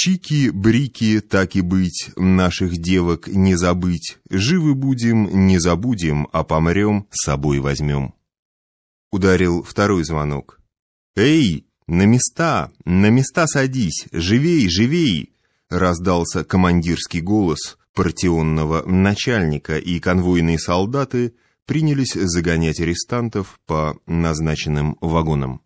Чики-брики, так и быть, наших девок не забыть. Живы будем, не забудем, а помрем, с собой возьмем. Ударил второй звонок. «Эй, на места, на места садись, живей, живей!» Раздался командирский голос партионного начальника, и конвойные солдаты принялись загонять арестантов по назначенным вагонам.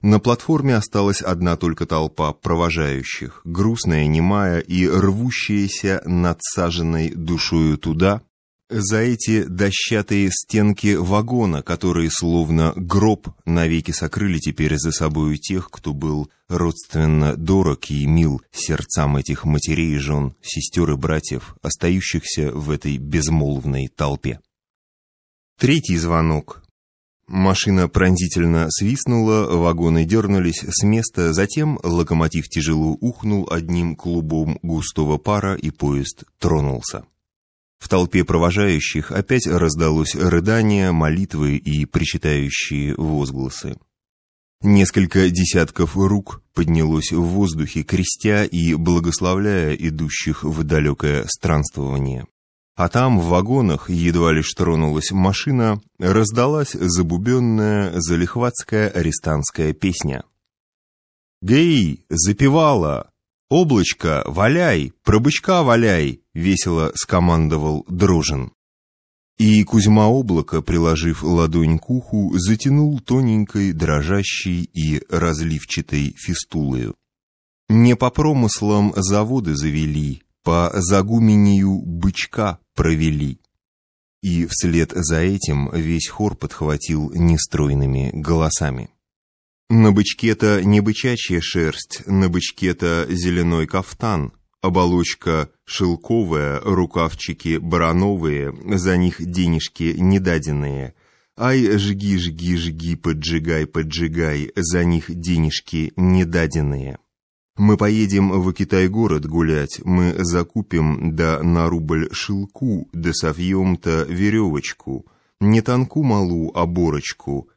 На платформе осталась одна только толпа провожающих, грустная, немая и рвущаяся надсаженной душою туда, за эти дощатые стенки вагона, которые словно гроб навеки сокрыли теперь за собою тех, кто был родственно дорог и мил сердцам этих матерей жен, сестер и братьев, остающихся в этой безмолвной толпе. Третий звонок, Машина пронзительно свистнула, вагоны дернулись с места, затем локомотив тяжело ухнул одним клубом густого пара, и поезд тронулся. В толпе провожающих опять раздалось рыдание, молитвы и причитающие возгласы. Несколько десятков рук поднялось в воздухе, крестя и благословляя идущих в далекое странствование. А там, в вагонах, едва лишь тронулась машина, раздалась забубенная залихватская арестантская песня. «Гей, запевала! Облачко, валяй, пробычка валяй!» — весело скомандовал Дрожин. И Кузьма Облако, приложив ладонь к уху, затянул тоненькой, дрожащей и разливчатой фистулою. Не по промыслам заводы завели, по загумению бычка провели. И вслед за этим весь хор подхватил нестройными голосами. На бычке-то не бычачья шерсть, на бычке-то зеленой кафтан, оболочка шелковая, рукавчики барановые, за них денежки недаденные. Ай, жги, жги, жги, поджигай, поджигай, за них денежки недаденные. Мы поедем в Китай-город гулять, мы закупим да на рубль шелку, да совьем-то веревочку, не танку малу, а борочку.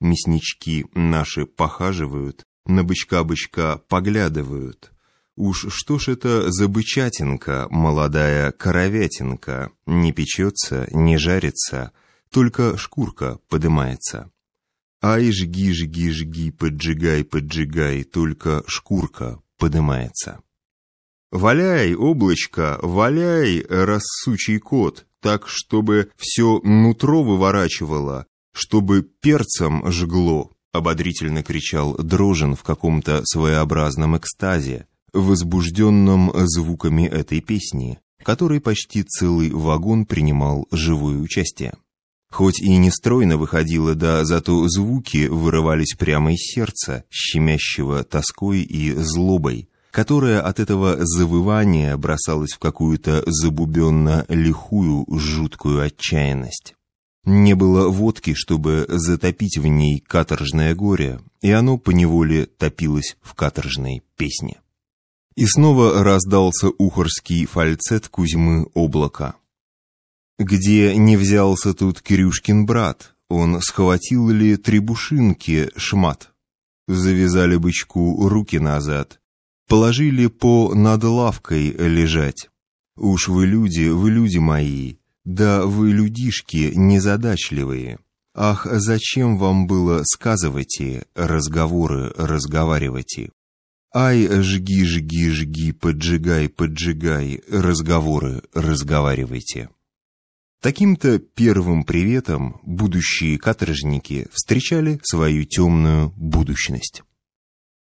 Мяснички наши похаживают, на бычка-бычка поглядывают. Уж что ж это за бычатинка, молодая коровятинка, не печется, не жарится, только шкурка подымается. Ай, жги, жги, жги, поджигай, поджигай, только шкурка подымается. «Валяй, облачко, валяй, рассучий кот, так, чтобы все нутро выворачивало, чтобы перцем жгло», ободрительно кричал Дрожин в каком-то своеобразном экстазе, возбужденном звуками этой песни, в которой почти целый вагон принимал живое участие. Хоть и не стройно выходило, да зато звуки вырывались прямо из сердца, щемящего тоской и злобой, которая от этого завывания бросалась в какую-то забубенно-лихую, жуткую отчаянность. Не было водки, чтобы затопить в ней каторжное горе, и оно поневоле топилось в каторжной песне. И снова раздался ухорский фальцет Кузьмы Облака. Где не взялся тут Кирюшкин брат, он схватил ли требушинки шмат? Завязали бычку руки назад, положили по над лавкой лежать. Уж вы люди, вы люди мои, да вы людишки незадачливые. Ах, зачем вам было сказывать разговоры разговаривать? Ай, жги, жги, жги, поджигай, поджигай, разговоры разговаривайте. Таким-то первым приветом будущие каторжники встречали свою темную будущность.